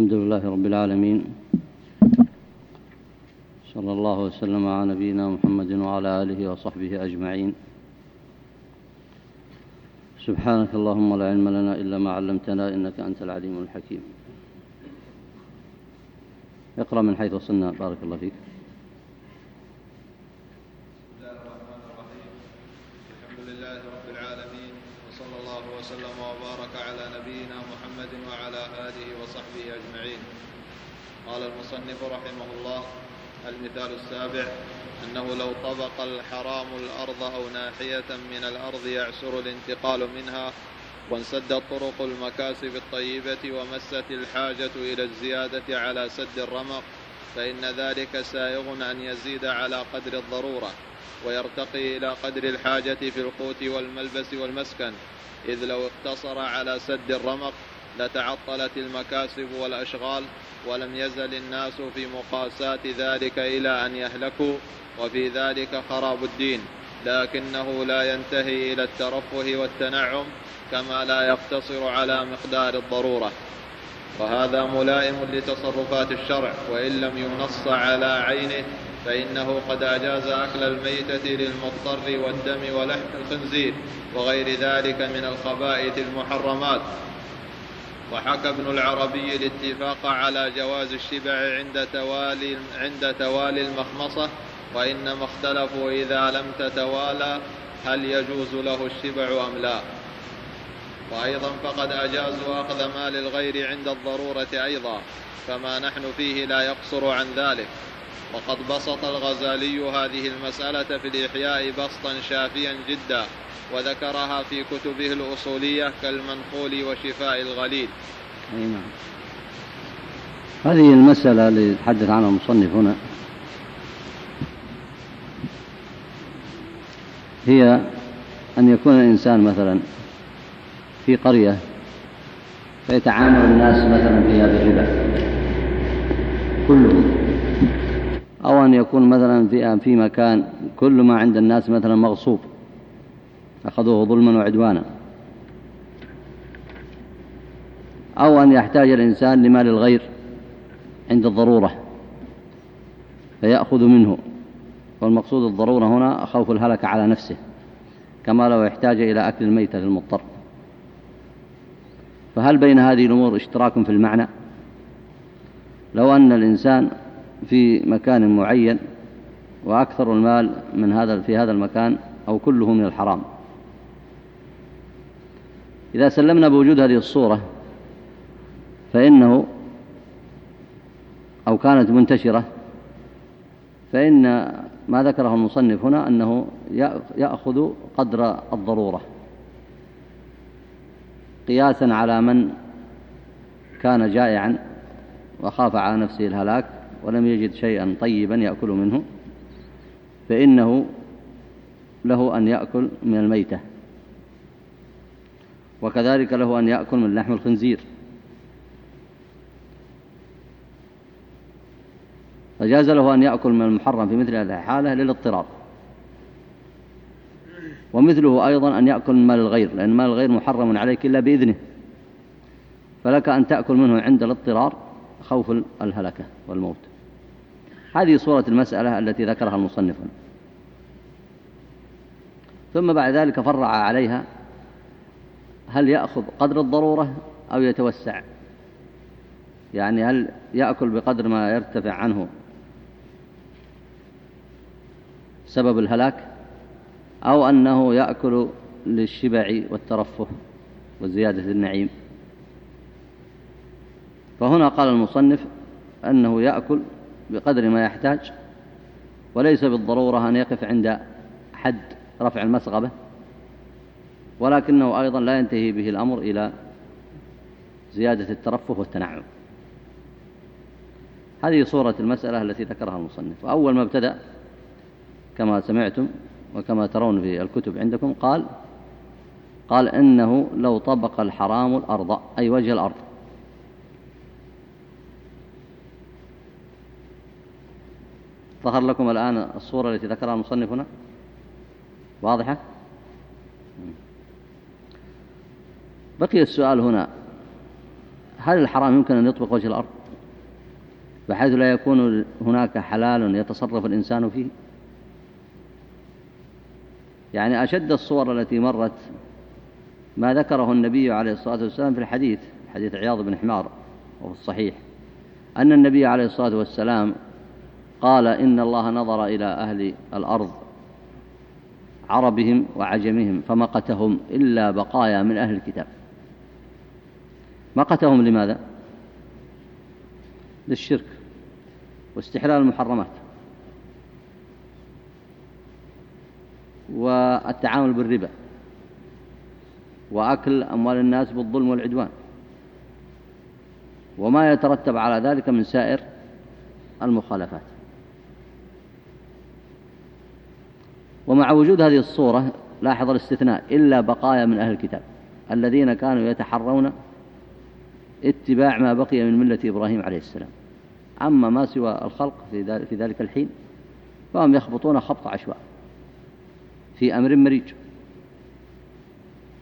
الحمد لله رب العالمين. صلى الله وسلم على نبينا محمد وعلى آله وصحبه أجمعين. سبحانك اللهم لا علم لنا إلا ما علمتنا إنك أنت العليم الحكيم. اقرأ من حيث وصلنا بارك الله فيك الحمد لله رب العالمين وصلى الله وسلم وبارك على نبينا محمد وعلى آله وصحبه أجمعين قال المصنف رحمه الله المثال السابع أنه لو طبق الحرام الأرض أو ناحية من الأرض يعسر الانتقال منها وانسدت طرق المكاسب الطيبة ومست الحاجة إلى الزيادة على سد الرمق فإن ذلك سائغ أن يزيد على قدر الضرورة ويرتقي إلى قدر الحاجة في القوت والملبس والمسكن إذ لو اقتصر على سد الرمق لتعطلت المكاسب والأشغال ولم يزل الناس في مقاساة ذلك إلى أن يهلكوا وفي ذلك خراب الدين. لكنه لا ينتهي إلى الترفه والتنعم كما لا يقتصر على مقدار الضرورة. وهذا ملائم لتصرفات الشرع وإن لم ينص على عينه فإنه قد أجاز أكل الميتة للمضطر والدم ولحم الخنزير وغير ذلك من الخبائث المحرمات. وحكى ابن العربي الاتفاق على جواز الشبع عند توالي عند توالي المخمصة وإنما اختلفوا إذا لم تتوالى هل يجوز له الشبع أم لا. وأيضا فقد أجازوا أخذ مال الغير عند الضرورة أيضا فما نحن فيه لا يقصر عن ذلك. وقد بسط الغزالي هذه المسألة في الإحياء بسطا شافيا جدا. وذكرها في كتبه الأصولية كالمنقول وشفاء الغليل. أي نعم. هذه المسألة اللي يتحدث عنها المصنف هنا. هي أن يكون الإنسان مثلا في قرية فيتعامل الناس مثلا فيها بالربا كلهم أو أن يكون مثلا في في مكان كل ما عند الناس مثلا مغصوب. أخذوه ظلما وعدوانا. أو أن يحتاج الإنسان لمال الغير عند الضرورة فيأخذ منه. والمقصود الضرورة هنا خوف الهلك على نفسه كما لو يحتاج إلى أكل الميتة للمضطر. فهل بين هذه الأمور اشتراك في المعنى؟ لو أن الإنسان في مكان معين وأكثر المال من هذا في هذا المكان أو كله من الحرام. إذا سلمنا بوجود هذه الصورة فإنه أو كانت منتشرة فإن ما ذكره المصنف هنا أنه يأخذ قدر الضرورة. قياسا على من كان جائعا وخاف على نفسه الهلاك ولم يجد شيئا طيبا يأكل منه فإنه له أن يأكل من الميتة. وكذلك له أن يأكل من لحم الخنزير. فجاز له أن يأكل من المحرم في مثل هذه الحالة للاضطرار ومثله أيضا أن يأكل من مال الغير لأن مال الغير محرم عليك إلا بإذنه. فلك أن تأكل منه عند الاضطرار خوف الهلكة والموت. هذه صورة المسألة التي ذكرها المصنف ثم بعد ذلك فرع عليها هل يأخذ قدر الضرورة أو يتوسع؟ يعني هل يأكل بقدر ما يرتفع عنه سبب الهلاك أو أنه يأكل للشبع والترفه وزيادة النعيم؟ فهنا قال المصنف أنه يأكل بقدر ما يحتاج وليس بالضرورة أن يقف عند حد رفع المسغبة. ولكنه أيضا لا ينتهي به الأمر إلى زيادة الترفه والتنعم. هذه صورة المسألة التي ذكرها المصنف. وأول ما ابتدأ كما سمعتم وكما ترون في الكتب عندكم قال قال إنه لو طبق الحرام الأرض أي وجه الأرض. ظهر لكم الآن الصورة التي ذكرها المصنف هنا؟ واضحة؟ بقي السؤال هنا. هل الحرام يمكن أن يطبق وجه الأرض؟ بحيث لا يكون هناك حلال يتصرف الإنسان فيه؟ يعني أشد الصور التي مرت ما ذكره النبي عليه الصلاة والسلام في الحديث حديث عياض بن حمار وفي الصحيح أن النبي عليه الصلاة والسلام قال إن الله نظر إلى أهل الأرض عربهم وعجمهم فمقتهم إلا بقايا من أهل الكتاب. مقتهم لماذا؟ للشرك واستحلال المحرمات والتعامل بالربا وأكل أموال الناس بالظلم والعدوان وما يترتب على ذلك من سائر المخالفات ومع وجود هذه الصورة لاحظ الاستثناء إلا بقايا من أهل الكتاب الذين كانوا يتحرون اتباع ما بقي من ملة إبراهيم عليه السلام. أما ما سوى الخلق في ذلك الحين فهم يخبطون خبط عشواء في أمر مريج.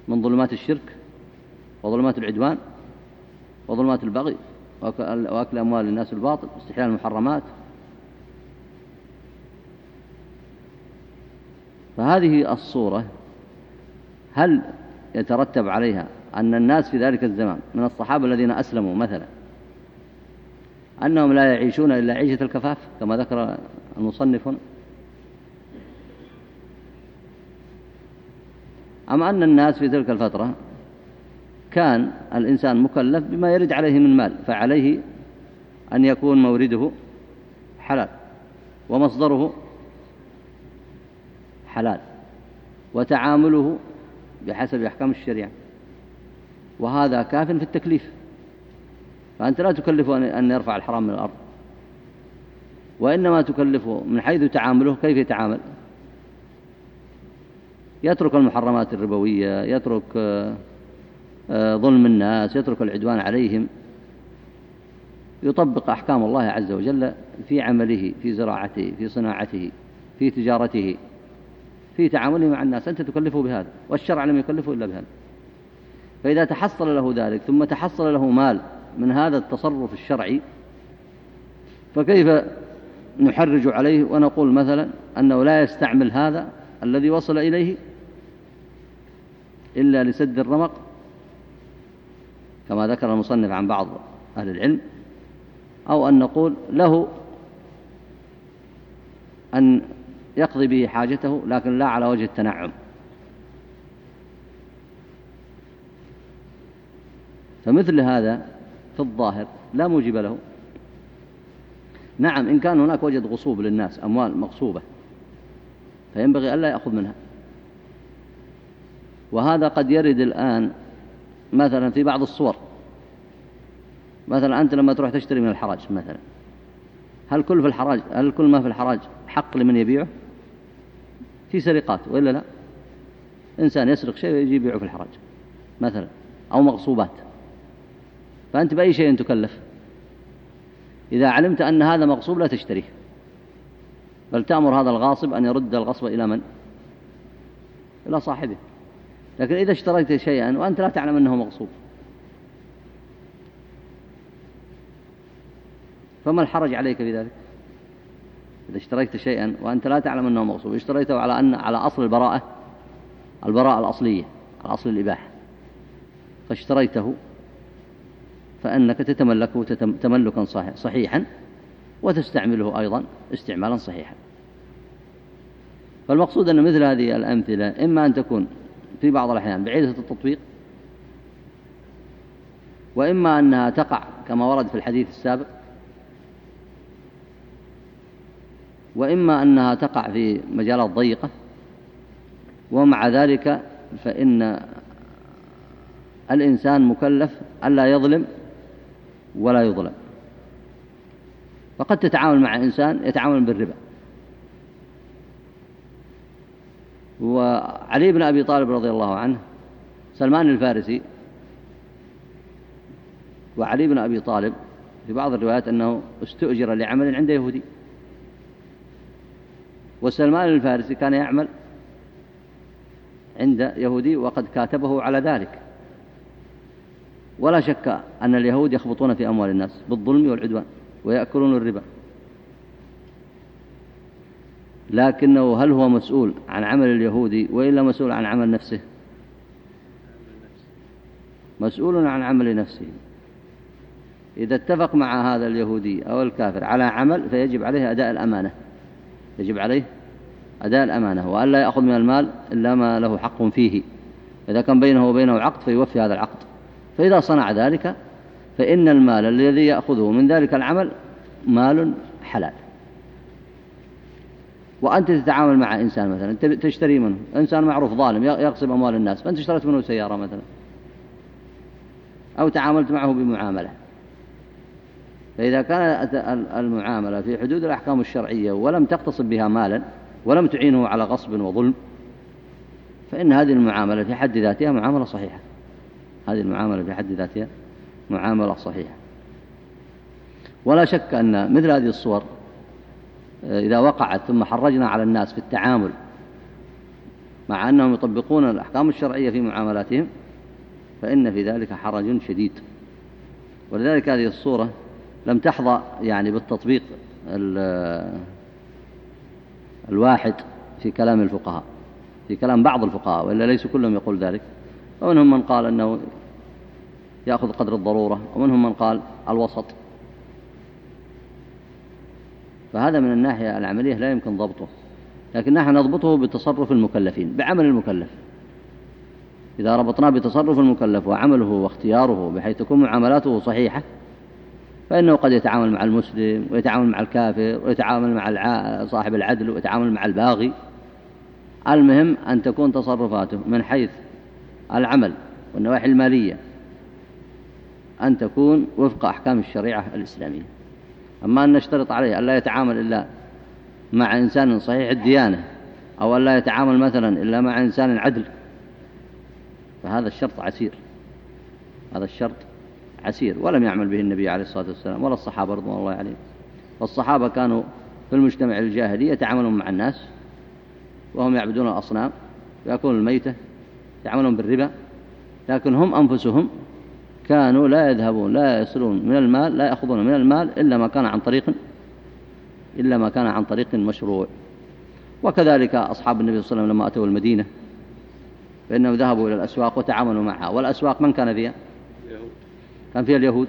من ظلمات الشرك وظلمات العدوان وظلمات البغي وأكل أموال الناس الباطل واستحلال المحرمات. فهذه الصورة هل يترتب عليها أن الناس في ذلك الزمان من الصحابة الذين أسلموا مثلا. أنهم لا يعيشون إلا عيشة الكفاف كما ذكر المصنف. أم أن الناس في تلك الفترة كان الإنسان مكلف بما يرد عليه من مال فعليه أن يكون مورده حلال ومصدره حلال وتعامله بحسب أحكام الشريعة. وهذا كاف في التكليف. فأنت لا تكلف أن يرفع الحرام من الأرض. وإنما تكلفه من حيث تعامله كيف يتعامل؟ يترك المحرمات الربوية يترك آه، آه، ظلم الناس يترك العدوان عليهم. يطبق أحكام الله عز وجل في عمله في زراعته في صناعته في تجارته في تعامله مع الناس. أنت تكلفه بهذا والشرع لم يكلفه إلا بهذا. فإذا تحصل له ذلك ثم تحصل له مال من هذا التصرف الشرعي فكيف نحرج عليه ونقول مثلا أنه لا يستعمل هذا الذي وصل إليه إلا لسد الرمق؟ كما ذكر المصنف عن بعض أهل العلم أو أن نقول له أن يقضي به حاجته لكن لا على وجه التنعم. فمثل هذا في الظاهر لا موجب له. نعم إن كان هناك وجد غصوب للناس أموال مغصوبة فينبغي ألا يأخذ منها. وهذا قد يرد الآن مثلا في بعض الصور. مثلا أنت لما تروح تشتري من الحراج مثلا. هل كل في الحراج هل كل ما في الحراج حق لمن يبيعه؟ في سرقات وإلا لا؟ إنسان يسرق شيء ويجي يبيعه في الحراج مثلا أو مغصوبات. فأنت بأي شيء تكلف. إذا علمت أن هذا مغصوب لا تشتريه. بل تأمر هذا الغاصب أن يرد الغصب إلى من؟ إلى صاحبه. لكن إذا اشتريت شيئا وأنت لا تعلم أنه مغصوب. فما الحرج عليك في ذلك إذا اشتريت شيئا وأنت لا تعلم أنه مغصوب اشتريته على أن على أصل البراءة البراءة الأصلية على أصل الإباحة. فاشتريته فأنك تتملكه تملكا صحيحا وتستعمله أيضا استعمالا صحيحا. فالمقصود أن مثل هذه الأمثلة إما أن تكون في بعض الأحيان بعيدة التطبيق وإما أنها تقع كما ورد في الحديث السابق وإما أنها تقع في مجالات ضيقة ومع ذلك فإن الإنسان مكلف ألا يظلم ولا يظلم. فقد تتعامل مع إنسان يتعامل بالربا. وعلي بن أبي طالب رضي الله عنه سلمان الفارسي وعلي بن أبي طالب في بعض الروايات أنه استؤجر لعمل عند يهودي. وسلمان الفارسي كان يعمل عند يهودي وقد كاتبه على ذلك. ولا شك أن اليهود يخبطون في أموال الناس بالظلم والعدوان ويأكلون الربا. لكنه هل هو مسؤول عن عمل اليهودي وإلا مسؤول عن عمل نفسه؟ مسؤول عن عمل نفسه. إذا اتفق مع هذا اليهودي أو الكافر على عمل فيجب عليه أداء الأمانة. يجب عليه أداء الأمانة وأن لا يأخذ من المال إلا ما له حق فيه. إذا كان بينه وبينه عقد فيوفي هذا العقد. فإذا صنع ذلك فإن المال الذي يأخذه من ذلك العمل مال حلال. وأنت تتعامل مع إنسان مثلا تشتري منه إنسان معروف ظالم يغصب أموال الناس فأنت اشتريت منه سيارة مثلا. أو تعاملت معه بمعاملة. فإذا كانت المعاملة في حدود الأحكام الشرعية ولم تقتصب بها مالا ولم تعينه على غصب وظلم فإن هذه المعاملة في حد ذاتها معاملة صحيحة. هذه المعاملة في حد ذاتها معاملة صحيحة. ولا شك أن مثل هذه الصور آه، إذا وقعت ثم حرجنا على الناس في التعامل مع أنهم يطبقون الأحكام الشرعية في معاملاتهم فإن في ذلك حرج شديد. ولذلك هذه الصورة لم تحظى يعني بالتطبيق الواحد في كلام الفقهاء في كلام بعض الفقهاء وإلا ليس كلهم يقول ذلك. ومنهم من قال أنه يأخذ قدر الضرورة. ومنهم من قال الوسط. فهذا من الناحية العملية لا يمكن ضبطه. لكن نحن نضبطه بتصرف المكلفين بعمل المكلف. إذا ربطناه بتصرف المكلف وعمله واختياره بحيث تكون معاملاته صحيحة فإنه قد يتعامل مع المسلم ويتعامل مع الكافر ويتعامل مع صاحب العدل ويتعامل مع الباغي. المهم أن تكون تصرفاته من حيث العمل والنواحي المالية أن تكون وفق أحكام الشريعة الإسلامية. أما أن نشترط عليه أن لا يتعامل إلا مع إنسان صحيح الديانة أو أن لا يتعامل مثلا إلا مع إنسان عدل فهذا الشرط عسير. هذا الشرط عسير ولم يعمل به النبي عليه الصلاة والسلام ولا الصحابة رضوان الله عليهم. والصحابة كانوا في المجتمع الجاهلي يتعاملون مع الناس وهم يعبدون الأصنام يأكلون الميتة يعملون بالربا لكن هم أنفسهم كانوا لا يذهبون لا يصلون من المال لا يأخذون من المال إلا ما كان عن طريق إلا ما كان عن طريق مشروع. وكذلك أصحاب النبي صلى الله عليه وسلم لما أتوا المدينة فإنهم ذهبوا إلى الأسواق وتعاملوا معها. والأسواق من كان فيها؟ كان فيها اليهود.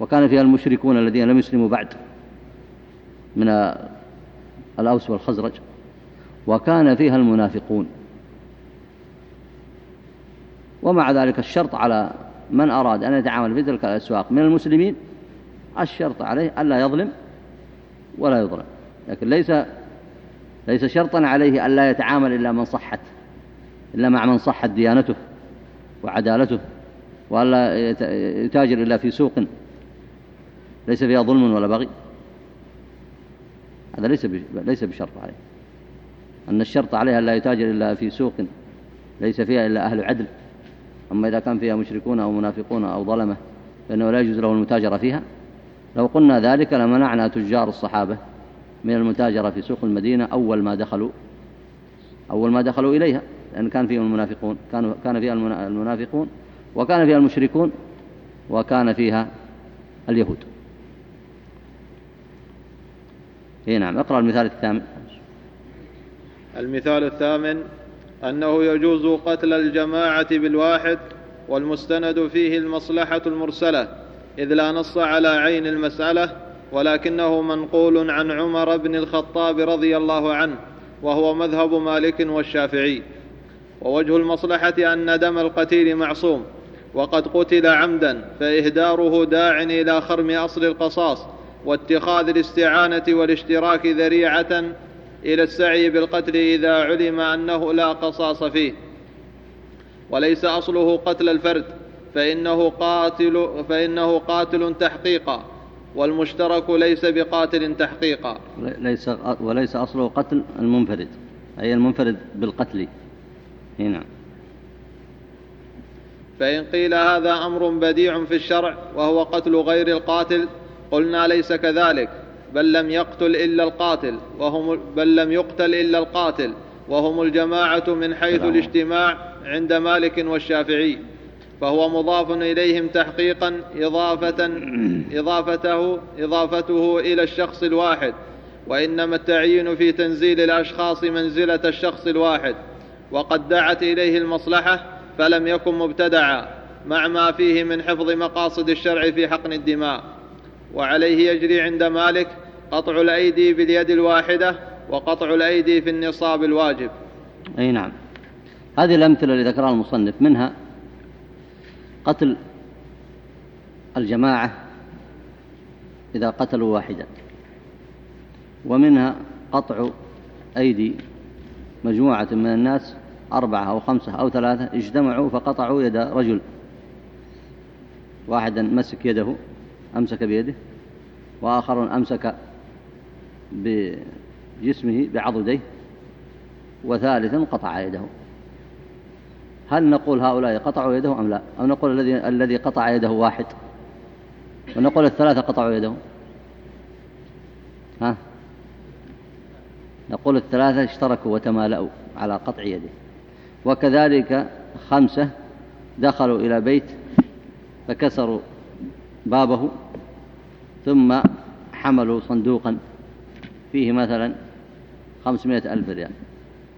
وكان فيها المشركون الذين لم يسلموا بعد من الأوس والخزرج. وكان فيها المنافقون. ومع ذلك الشرط على من أراد أن يتعامل في تلك الأسواق من المسلمين الشرط عليه ألا يظلم ولا يظلم لكن ليس ليس شرطا عليه ألا يتعامل إلا من صحت إلا مع من صحت ديانته وعدالته وألا يتاجر إلا في سوق. ليس فيها ظلم ولا بغي. هذا ليس ليس بشرط عليه. أن الشرط عليها لا يتاجر إلا في سوق ليس فيها إلا أهل عدل. أما إذا كان فيها مشركون أو منافقون أو ظلمة فإنه لا يجوز له المتاجرة فيها. لو قلنا ذلك لمنعنا تجار الصحابة من المتاجرة في سوق المدينة أول ما دخلوا أول ما دخلوا إليها لأن كان فيهم المنافقون كان فيها المنافقون وكان فيها المشركون وكان فيها اليهود. اي نعم اقرأ المثال الثامن. المثال الثامن أنه يجوز قتل الجماعة بالواحد والمستند فيه المصلحة المرسلة إذ لا نص على عين المسألة ولكنه منقول عن عمر بن الخطاب رضي الله عنه وهو مذهب مالك والشافعي. ووجه المصلحة أن دم القتيل معصوم وقد قتل عمدا فإهداره داع إلى خرم أصل القصاص واتخاذ الاستعانة والاشتراك ذريعة إلى السعي بالقتل إذا علم أنه لا قصاص فيه. وليس أصله قتل الفرد فإنه قاتل, فإنه قاتل تحقيقا والمشترك ليس بقاتل تحقيقا. ليس وليس أصله قتل المنفرد أي المنفرد بالقتل. هنا فإن قيل هذا أمر بديع في الشرع وهو قتل غير القاتل قلنا ليس كذلك. بل لم يقتل إلا القاتل وهم بل لم يقتل إلا القاتل وهم الجماعة من حيث الاجتماع عند مالك والشافعي. فهو مضاف إليهم تحقيقا إضافة إضافته إضافته إلى الشخص الواحد. وإنما التعيين في تنزيل الأشخاص منزلة الشخص الواحد. وقد دعت إليه المصلحة فلم يكن مبتدعا مع ما فيه من حفظ مقاصد الشرع في حقن الدماء. وعليه يجري عند مالك قطع الأيدي باليد الواحدة وقطع الأيدي في النصاب الواجب. أي نعم. هذه الأمثلة اللي ذكرها المصنف منها قتل الجماعة إذا قتلوا واحدا ومنها قطع أيدي مجموعة من الناس أربعة أو خمسة أو ثلاثة اجتمعوا فقطعوا يد رجل واحدا مسك يده أمسك بيده وآخر أمسك بجسمه بعضديه وثالث قطع يده. هل نقول هؤلاء قطعوا يده أم لا؟ أو نقول الذي الذي قطع يده واحد. ونقول الثلاثة قطعوا يده. ها؟ نقول الثلاثة اشتركوا وتمالأوا على قطع يده. وكذلك خمسة دخلوا إلى بيت فكسروا بابه. ثم حملوا صندوقا فيه مثلا خمسمائة ألف ريال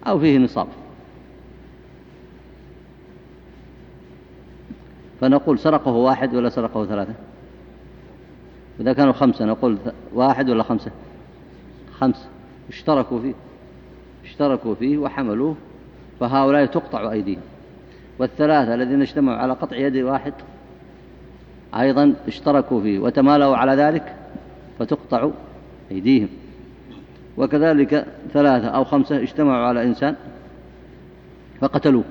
أو فيه نصاب. فنقول سرقه واحد ولا سرقه ثلاثة؟ إذا كانوا خمسة نقول واحد ولا خمسة؟ خمسة. اشتركوا فيه. اشتركوا فيه وحملوه فهؤلاء تقطع أيديهم. والثلاثة الذين اجتمعوا على قطع يد واحد أيضا اشتركوا فيه وتمالوا على ذلك فتقطع أيديهم. وكذلك ثلاثة أو خمسة اجتمعوا على إنسان فقتلوه.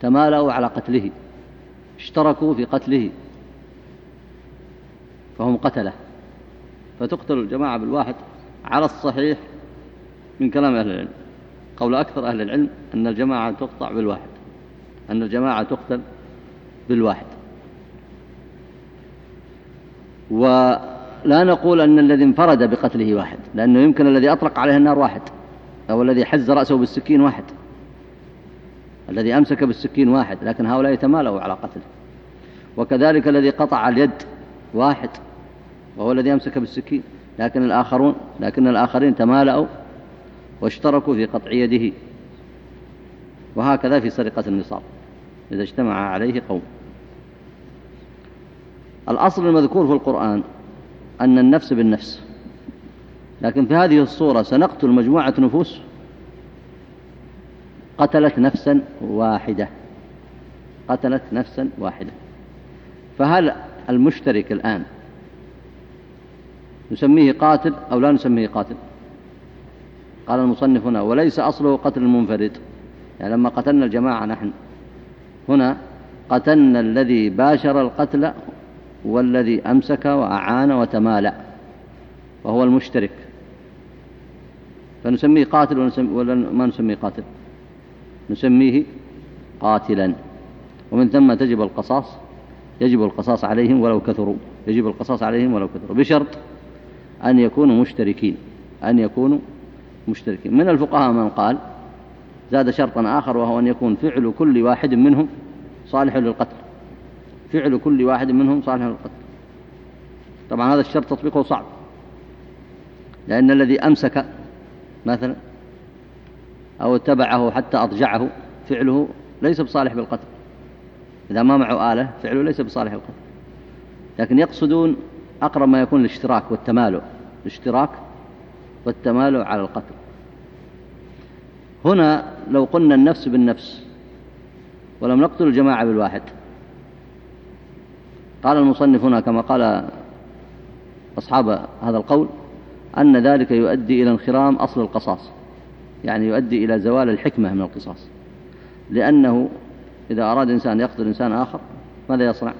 تمالوا على قتله. اشتركوا في قتله. فهم قتلة. فتقتل الجماعة بالواحد على الصحيح من كلام أهل العلم. قول أكثر أهل العلم أن الجماعة تقطع بالواحد. أن الجماعة تقتل بالواحد. ولا نقول أن الذي انفرد بقتله واحد لأنه يمكن الذي أطلق عليه النار واحد أو الذي حز رأسه بالسكين واحد. الذي أمسك بالسكين واحد لكن هؤلاء يتمالوا على قتله. وكذلك الذي قطع اليد واحد وهو الذي أمسك بالسكين. لكن الآخرون لكن الآخرين تمالأوا واشتركوا في قطع يده. وهكذا في سرقة النصاب إذا اجتمع عليه قوم. الأصل المذكور في القرآن أن النفس بالنفس. لكن في هذه الصورة سنقتل مجموعة نفوس. قتلت نفسا واحدة. قتلت نفسا واحدة. فهل المشترك الآن نسميه قاتل أو لا نسميه قاتل؟ قال المصنف هنا وليس أصله قتل المنفرد. يعني لما قتلنا الجماعة نحن. هنا قتلنا الذي باشر القتل والذي أمسك وأعان وتمالأ وهو المشترك. فنسميه قاتل ولا ما نسميه قاتل نسميه قاتلا. ومن ثم تجب القصاص يجب القصاص عليهم ولو كثروا يجب القصاص عليهم ولو كثروا بشرط أن يكونوا مشتركين أن يكونوا مشتركين. من الفقهاء من قال زاد شرطا آخر وهو أن يكون فعل كل واحد منهم صالح للقتل. فعل كل واحد منهم صالح للقتل. طبعا هذا الشرط تطبيقه صعب. لأن الذي أمسك مثلا أو اتبعه حتى أضجعه فعله ليس بصالح بالقتل. إذا ما معه آلة فعله ليس بصالح القتل لكن يقصدون أقرب ما يكون الاشتراك والتمالؤ. الاشتراك والتمالؤ على القتل. هنا لو قلنا النفس بالنفس ولم نقتل الجماعة بالواحد قال المصنف هنا كما قال أصحاب هذا القول أن ذلك يؤدي إلى انخرام أصل القصاص يعني يؤدي إلى زوال الحكمة من القصاص. لأنه إذا أراد إنسان يقتل إنسان آخر ماذا يصنع؟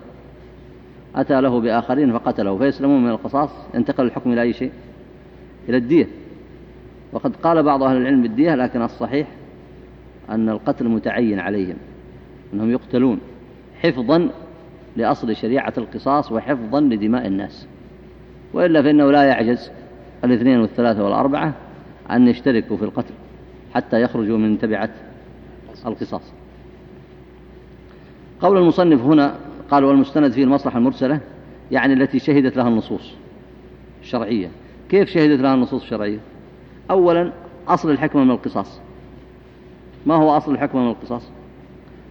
أتى له بآخرين فقتله فيسلمون من القصاص ينتقل الحكم إلى أي شيء؟ إلى الدية. وقد قال بعض أهل العلم بالدية لكن الصحيح أن القتل متعين عليهم أنهم يقتلون حفظا لأصل شريعة القصاص وحفظا لدماء الناس. وإلا فإنه لا يعجز الاثنين والثلاثة والأربعة أن يشتركوا في القتل حتى يخرجوا من تبعة القصاص. قول المصنف هنا قال والمستند فيه المصلحة المرسلة يعني التي شهدت لها النصوص الشرعية. كيف شهدت لها النصوص الشرعية؟ أولا أصل الحكمة من القصاص. ما هو أصل الحكمة من القصاص؟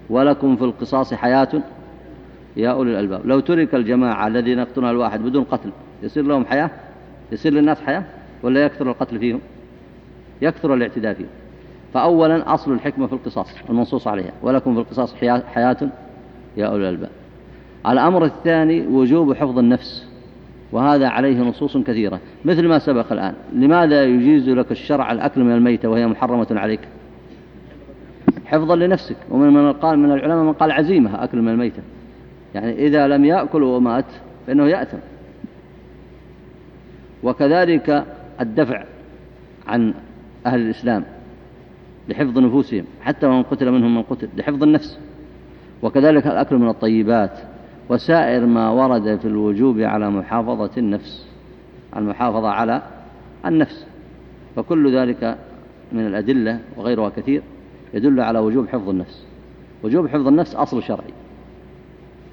ولكم في القصاص حياة يا أولي الألباب. لو ترك الجماعة الذين يقتلون الواحد بدون قتل يصير لهم حياة؟ يصير للناس حياة؟ ولا يكثر القتل فيهم؟ يكثر الاعتداء فيهم. فأولا أصل الحكمة في القصاص المنصوص عليها ولكم في القصاص حياة يا أولي الألباب. الأمر الثاني وجوب حفظ النفس وهذا عليه نصوص كثيرة. مثل ما سبق الآن لماذا يجيز لك الشرع الأكل من الميتة وهي محرمة عليك؟ حفظا لنفسك. ومن من قال من العلماء من قال عزيمة أكل من الميتة. يعني إذا لم يأكل ومات فإنه يأتم وكذلك الدفع عن أهل الإسلام لحفظ نفوسهم حتى ومن قتل منهم من قتل لحفظ النفس. وكذلك الأكل من الطيبات وسائر ما ورد في الوجوب على محافظة النفس المحافظة على النفس. فكل ذلك من الأدلة وغيرها كثير يدل على وجوب حفظ النفس. وجوب حفظ النفس أصل شرعي.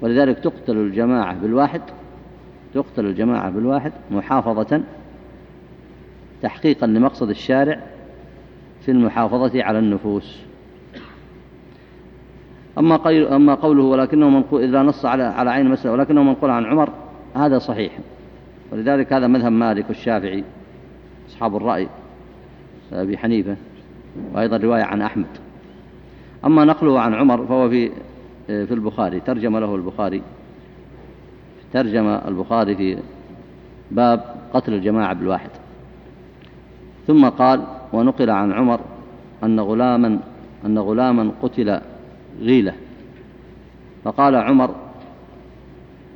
ولذلك تقتل الجماعة بالواحد تقتل الجماعة بالواحد محافظة تحقيقا لمقصد الشارع في المحافظة على النفوس. أما, أما قوله ولكنه منقول إذا نص على على عين المسألة ولكنه منقول عن عمر هذا صحيح. ولذلك هذا مذهب مالك والشافعي أصحاب الرأي أبي حنيفة وأيضا رواية عن أحمد. أما نقله عن عمر فهو في في البخاري ترجم له البخاري ترجم البخاري في باب قتل الجماعة بالواحد. ثم قال ونقل عن عمر أن غلاما أن غلاما قتل غيلة. فقال عمر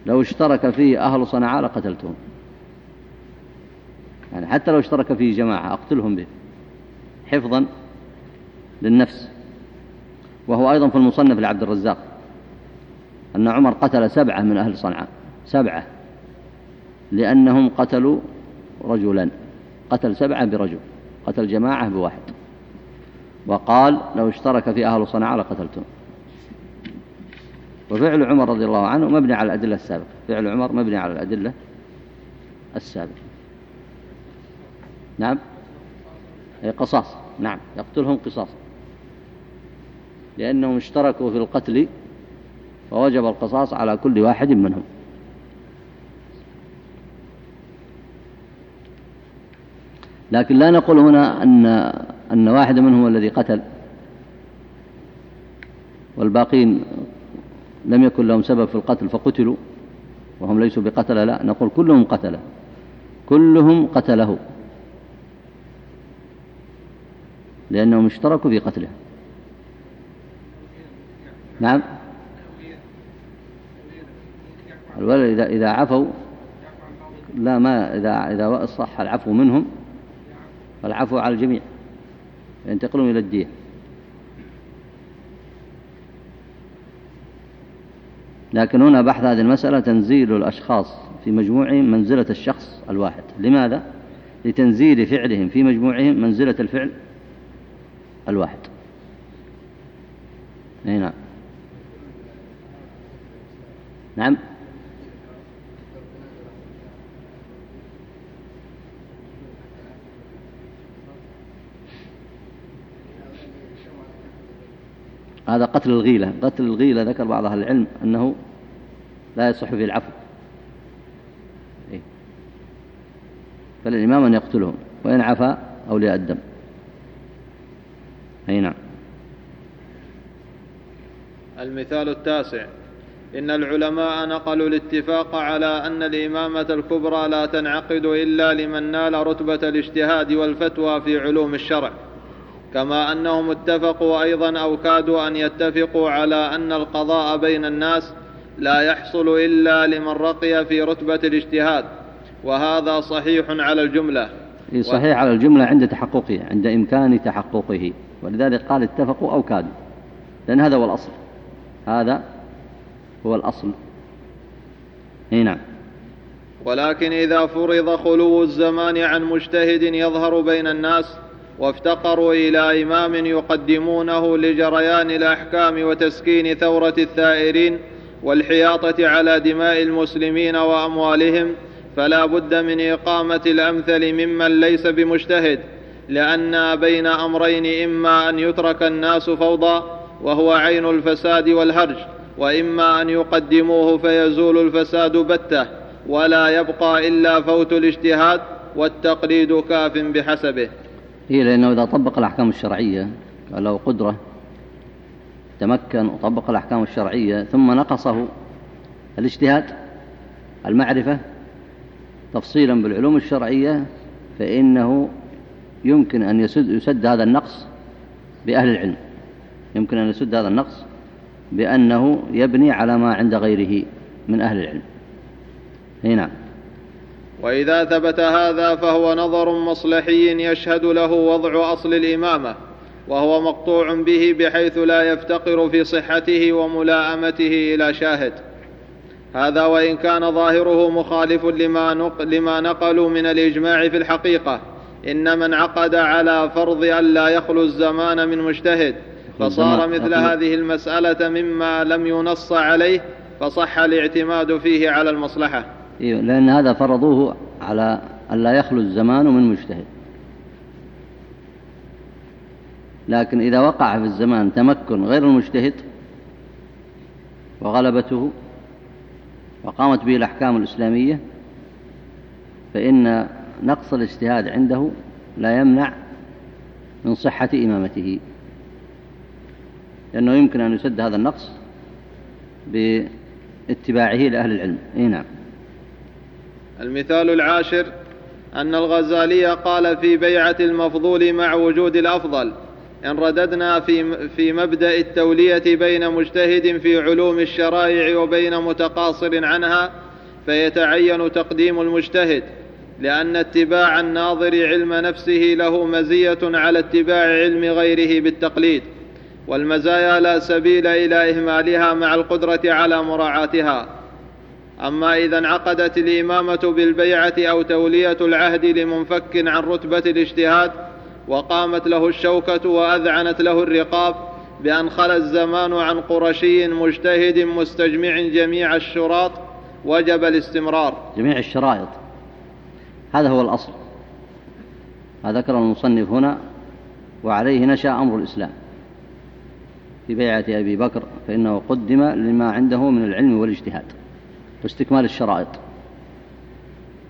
لو اشترك فيه أهل صنعاء لقتلتهم. يعني حتى لو اشترك فيه جماعة أقتلهم به حفظا للنفس. وهو أيضا في المصنف لعبد الرزاق. أن عمر قتل سبعة من أهل صنعاء. سبعة. لأنهم قتلوا رجلا. قتل سبعة برجل. قتل جماعة بواحد. وقال لو اشترك في أهل صنعاء لقتلتهم. وفعل عمر رضي الله عنه مبني على الأدلة السابقة. فعل عمر مبني على الأدلة السابقة. نعم؟ أي قصاص. نعم. يقتلهم قصاص لأنهم اشتركوا في القتل فوجب القصاص على كل واحد منهم. لكن لا نقول هنا أن, أن واحد منهم الذي قتل. والباقين لم يكن لهم سبب في القتل فقتلوا. وهم ليسوا بقتل لا نقول كلهم قتله كلهم قتله. لأنهم اشتركوا في قتله. نعم؟ الولد إذا, إذا عفوا لا ما إذا, إذا صح العفو منهم فالعفو على الجميع. ينتقلون إلى الدين. لكن هنا بحث هذه المسألة تنزيل الأشخاص في مجموعهم منزلة الشخص الواحد. لماذا؟ لتنزيل فعلهم في مجموعهم منزلة الفعل الواحد. نعم نعم. هذا قتل الغيلة. قتل الغيلة ذكر بعض أهل العلم أنه لا يصح فيه العفو. إيه؟ فالإمام أن يقتلهم وإن عفا أولياء الدم. أي نعم. المثال التاسع. إن العلماء نقلوا الاتفاق على أن الإمامة الكبرى لا تنعقد إلا لمن نال رتبة الاجتهاد والفتوى في علوم الشرع. كما أنهم اتفقوا أيضا أو كادوا أن يتفقوا على أن القضاء بين الناس لا يحصل إلا لمن رقي في رتبة الاجتهاد وهذا صحيح على الجملة. صحيح على الجملة عند تحققه عند إمكان تحققه ولذلك قال اتفقوا أو كادوا. لأن هذا هو الأصل. هذا هو الأصل. إي نعم. ولكن إذا فرض خلو الزمان عن مجتهد يظهر بين الناس وافتقروا إلى إمام يقدمونه لجريان الأحكام وتسكين ثورة الثائرين والحياطة على دماء المسلمين وأموالهم فلا بد من إقامة الأمثل ممن ليس بمجتهد لأن بين أمرين إما أن يترك الناس فوضى وهو عين الفساد والهرج وإما أن يقدموه فيزول الفساد بتة ولا يبقى إلا فوت الاجتهاد والتقليد كاف بحسبه. هي لأنه إذا طبق الأحكام الشرعية له قدرة تمكن وطبق الأحكام الشرعية ثم نقصه الاجتهاد المعرفة تفصيلا بالعلوم الشرعية فإنه يمكن أن يسد, يسد هذا النقص بأهل العلم. يمكن أن يسد هذا النقص بأنه يبني على ما عند غيره من أهل العلم. هنا نعم. وإذا ثبت هذا فهو نظر مصلحي يشهد له وضع أصل الإمامة وهو مقطوع به بحيث لا يفتقر في صحته وملاءمته إلى شاهد. هذا وإن كان ظاهره مخالف لما, لما نقلوا من الإجماع في الحقيقة إن من عقد على فرض أن لا يخلو الزمان من مجتهد فصار مثل هذه المسألة مما لم ينص عليه فصح الاعتماد فيه على المصلحة. لأن هذا فرضوه على أن لا يخلو الزمان من مجتهد. لكن إذا وقع في الزمان تمكن غير المجتهد وغلبته وقامت به الأحكام الإسلامية فإن نقص الاجتهاد عنده لا يمنع من صحة إمامته. لأنه يمكن أن يسد هذا النقص باتباعه لأهل العلم. إيه نعم. المثال العاشر أن الغزالي قال في بيعة المفضول مع وجود الأفضل إن رددنا في, في مبدأ التولية بين مجتهد في علوم الشرائع وبين متقاصر عنها فيتعين تقديم المجتهد لأن اتباع الناظر علم نفسه له مزية على اتباع علم غيره بالتقليد والمزايا لا سبيل إلى إهمالها مع القدرة على مراعاتها. أما إذا انعقدت الإمامة بالبيعة أو تولية العهد لمنفك عن رتبة الاجتهاد وقامت له الشوكة وأذعنت له الرقاب بأن خلا الزمان عن قرشي مجتهد مستجمع جميع الشراط وجب الاستمرار. جميع الشرائط. هذا هو الأصل. ذكر المصنف هنا وعليه نشأ أمر الإسلام. في بيعة أبي بكر فإنه قدم لما عنده من العلم والاجتهاد. واستكمال الشرائط.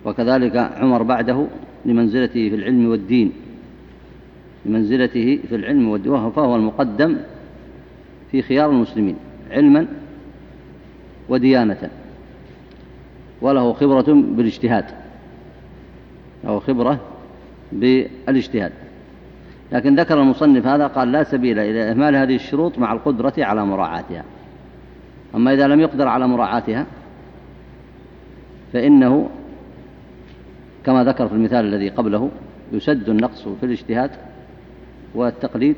وكذلك عمر بعده لمنزلته في العلم والدين. لمنزلته في العلم والدين فهو المقدم في خيار المسلمين علما وديانة. وله خبرة بالاجتهاد. له خبرة بالاجتهاد. لكن ذكر المصنف هذا قال لا سبيل إلى إهمال هذه الشروط مع القدرة على مراعاتها. أما إذا لم يقدر على مراعاتها فإنه كما ذكر في المثال الذي قبله يسد النقص في الاجتهاد والتقليد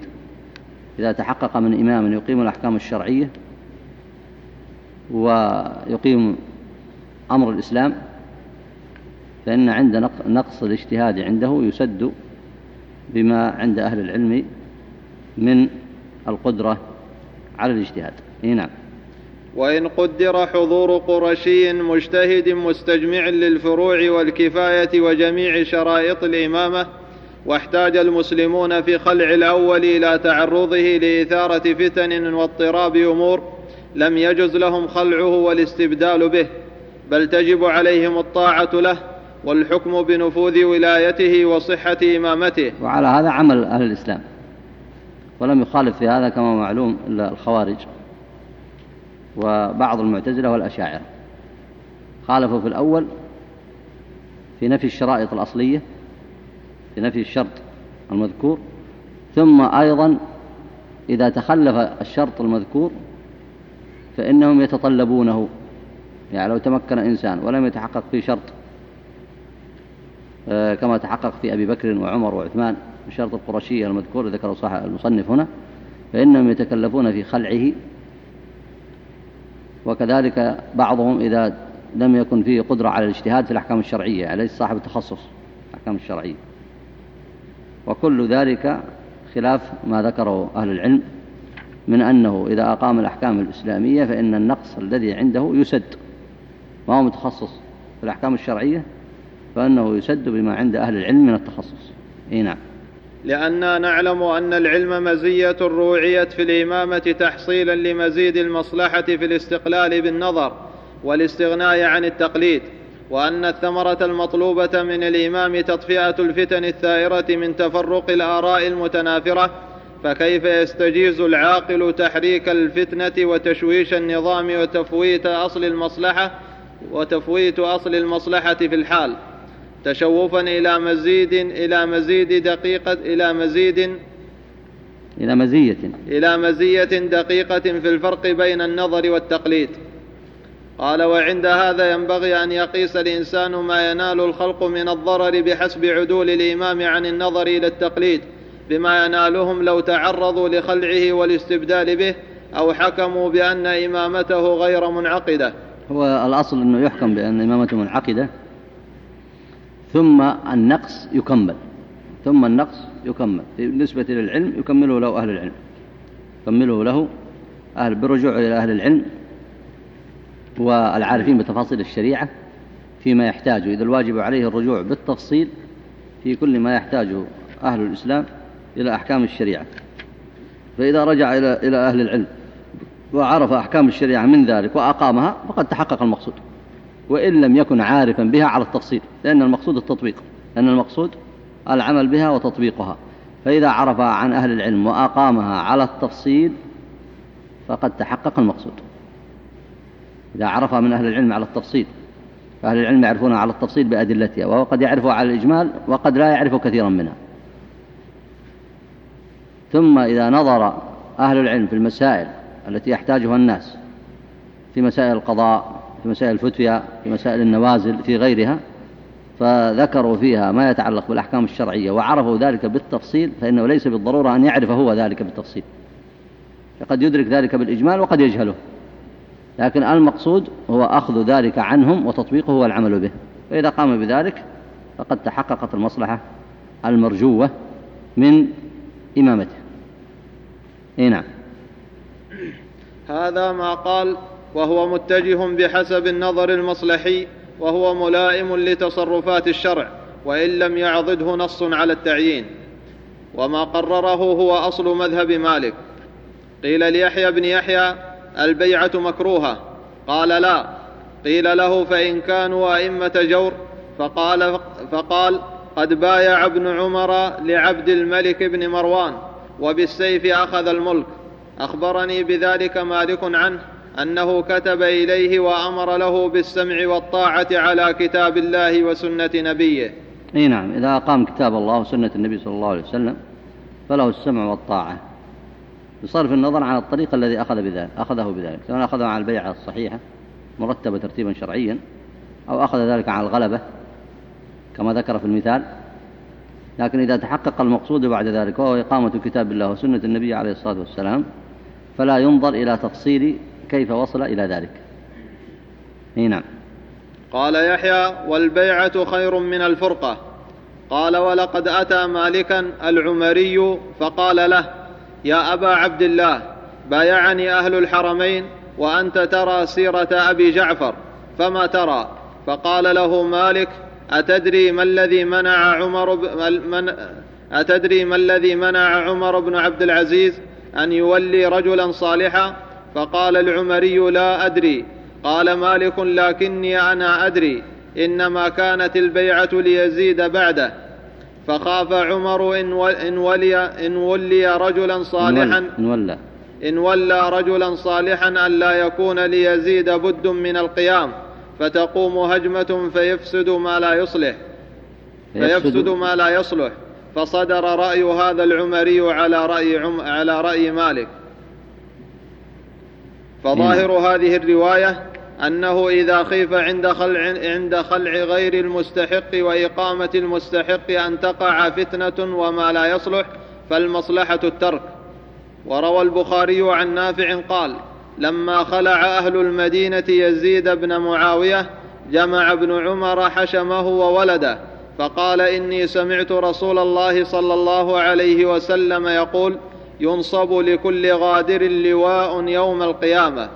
إذا تحقق من إمام يقيم الأحكام الشرعية ويقيم أمر الإسلام فإن عند نقص الاجتهاد عنده يسد بما عند أهل العلم من القدرة على الاجتهاد. نعم. وإن قدر حضور قرشي مجتهد مستجمع للفروع والكفاية وجميع شرائط الإمامة واحتاج المسلمون في خلع الأول إلى تعرضه لإثارة فتن واضطراب أمور لم يجز لهم خلعه والاستبدال به بل تجب عليهم الطاعة له والحكم بنفوذ ولايته وصحة إمامته. وعلى هذا عمل أهل الإسلام ولم يخالف في هذا كما معلوم إلا الخوارج. وبعض المعتزلة والأشاعرة. خالفوا في الأول في نفي الشرائط الأصلية في نفي الشرط المذكور ثم أيضا إذا تخلف الشرط المذكور فإنهم يتطلبونه. يعني لو تمكن إنسان ولم يتحقق في شرط آه، كما تحقق في أبي بكر وعمر وعثمان الشرط القرشية المذكور ذكره صاحب المصنف هنا فإنهم يتكلفون في خلعه وكذلك بعضهم إذا لم يكن فيه قدرة على الاجتهاد في الأحكام الشرعية ليس صاحب التخصص الأحكام الشرعية. وكل ذلك خلاف ما ذكره أهل العلم من أنه إذا أقام الأحكام الإسلامية فإن النقص الذي عنده يسد. ما هو متخصص في الأحكام الشرعية؟ فأنه يسد بما عند أهل العلم من التخصص. إيه نعم. لأننا نعلم أن العلم مزية روعيت في الإمامة تحصيلا لمزيد المصلحة في الاستقلال بالنظر والاستغناء عن التقليد وأن الثمرة المطلوبة من الإمام تطفئة الفتن الثائرة من تفرق الآراء المتنافرة فكيف يستجيز العاقل تحريك الفتنة وتشويش النظام وتفويت أصل المصلحة وتفويت أصل المصلحة في الحال؟ تشوفا إلى مزيد إلى مزيد دقيقة إلى مزيد إلى مزية. إلى مزية دقيقة في الفرق بين النظر والتقليد. قال وعند هذا ينبغي أن يقيس الإنسان ما ينال الخلق من الضرر بحسب عدول الإمام عن النظر إلى التقليد بما ينالهم لو تعرضوا لخلعه والاستبدال به أو حكموا بأن إمامته غير منعقدة. هو الأصل أنه يحكم بأن إمامته منعقدة. ثم النقص يكمل. ثم النقص يكمل. بالنسبة للعلم يكمله له أهل العلم. يكمله له أهل بالرجوع إلى أهل العلم والعارفين بتفاصيل الشريعة فيما يحتاجه. إذا الواجب عليه الرجوع بالتفصيل في كل ما يحتاجه أهل الإسلام إلى أحكام الشريعة. فإذا رجع إلى إلى أهل العلم وعرف أحكام الشريعة من ذلك وأقامها فقد تحقق المقصود. وإن لم يكن عارفا بها على التفصيل لأن المقصود التطبيق لأن المقصود العمل بها وتطبيقها. فإذا عرف عن أهل العلم وأقامها على التفصيل فقد تحقق المقصود. إذا عرفها من أهل العلم على التفصيل فأهل العلم يعرفونها على التفصيل بأدلتها وهو قد يعرفها على الإجمال وقد لا يعرف كثيرا منها. ثم إذا نظر أهل العلم في المسائل التي يحتاجها الناس في مسائل القضاء في مسائل الفتيا في مسائل النوازل في غيرها فذكروا فيها ما يتعلق بالأحكام الشرعية وعرفوا ذلك بالتفصيل فإنه ليس بالضرورة أن يعرف هو ذلك بالتفصيل. فقد يدرك ذلك بالإجمال وقد يجهله. لكن المقصود هو أخذ ذلك عنهم وتطبيقه والعمل به. فإذا قام بذلك فقد تحققت المصلحة المرجوة من إمامته. إيه نعم. هذا ما قال وهو متجه بحسب النظر المصلحي وهو ملائم لتصرفات الشرع وإن لم يعضده نص على التعيين. وما قرره هو أصل مذهب مالك. قيل ليحيى بن يحيى البيعة مكروهة. قال لا. قيل له فإن كانوا أئمة جور فقال فقال قد بايع ابن عمر لعبد الملك بن مروان وبالسيف أخذ الملك. أخبرني بذلك مالك عنه. أنه كتب إليه وأمر له بالسمع والطاعة على كتاب الله وسنة نبيه. إي نعم إذا أقام كتاب الله وسنة النبي صلى الله عليه وسلم فله السمع والطاعة. بصرف النظر عن الطريق الذي أخذ بذلك أخذه بذلك سواء أخذه عن البيعة الصحيحة مرتبة ترتيبا شرعيا أو أخذ ذلك عن الغلبة كما ذكر في المثال. لكن إذا تحقق المقصود بعد ذلك وهو إقامة كتاب الله وسنة النبي عليه الصلاة والسلام فلا ينظر إلى تفصيل كيف وصل إلى ذلك؟ إي نعم. قال يحيى والبيعة خير من الفرقة. قال ولقد أتى مالكا العمري فقال له يا أبا عبد الله بايعني أهل الحرمين وأنت ترى سيرة أبي جعفر فما ترى؟ فقال له مالك أتدري ما الذي منع عمر ب... من... أتدري ما الذي منع عمر بن عبد العزيز أن يولي رجلا صالحا؟ فقال العمري لا أدري. قال مالك لكني أنا أدري. إنما كانت البيعة ليزيد بعده. فخاف عمر إن ولي, إن ولي رجلا صالحا إن ولى. إن ولى رجلا صالحا ألا يكون ليزيد بد من القيام. فتقوم هجمة فيفسد ما لا يصلح. فيفسد ما لا يصلح. فصدر رأي هذا العمري على رأي, عم على رأي مالك. فظاهر هذه الرواية أنه إذا خيف عند خلع, عند خلع غير المستحق وإقامة المستحق أن تقع فتنة وما لا يصلح فالمصلحة الترك. وروى البخاري عن نافع قال لما خلع أهل المدينة يزيد بن معاوية جمع ابن عمر حشمه وولده فقال إني سمعت رسول الله صلى الله عليه وسلم يقول ينصب لكل غادر لواء يوم القيامة.